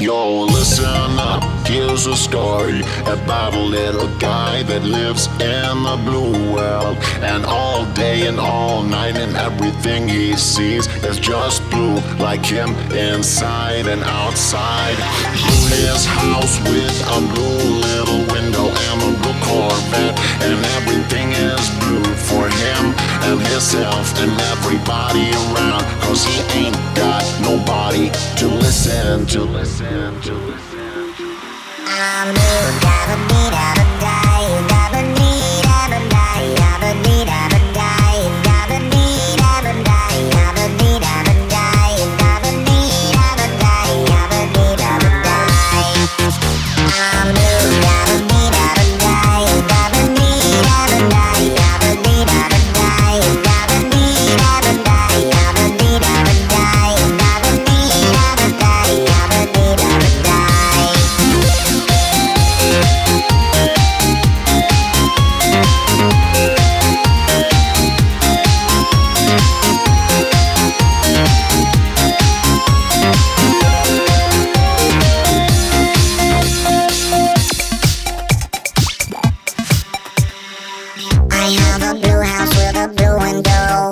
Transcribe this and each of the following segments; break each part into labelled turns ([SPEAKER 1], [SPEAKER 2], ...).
[SPEAKER 1] Yo, listen up, here's a story about a little guy that lives in the blue world. And all day and all night, and everything he sees is just blue, like him inside and outside. Blue his house with a blue little window and a blue Corvette, and everything and and everybody around. Cause he ain't got nobody to listen to listen. I'm
[SPEAKER 2] new, gotta beat out I have a blue house with a blue window.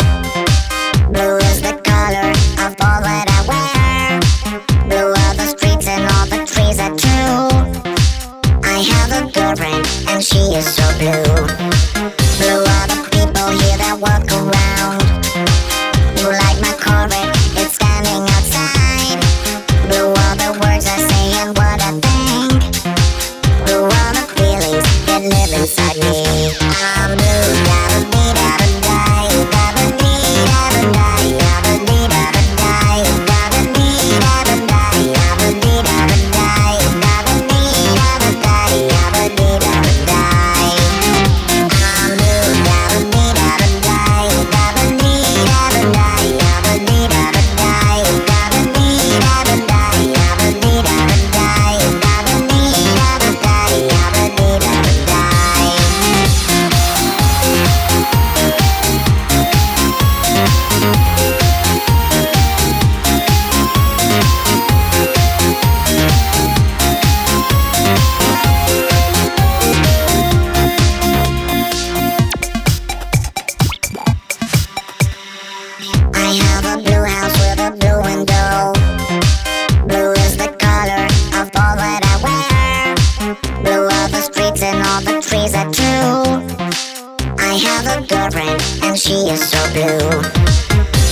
[SPEAKER 2] Girlfriend and she is so blue.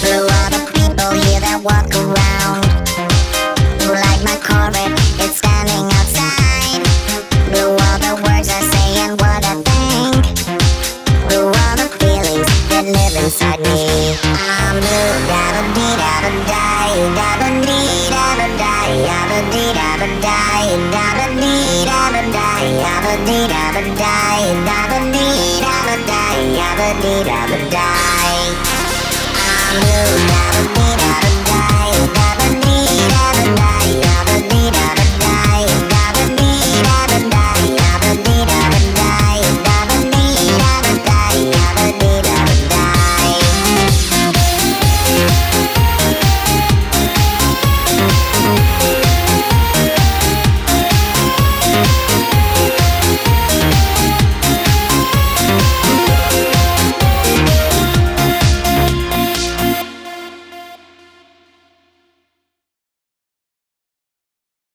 [SPEAKER 2] Blue are the people here that walk around. Blue like my Corvette, it's standing outside. Blue are the words I say and what I think. Blue are the feelings that live inside me. Gotta be, gotta die, gotta need, gotta die, gotta be, gotta die, gotta need, gotta die, gotta be, gotta die. I'm blue, gotta be,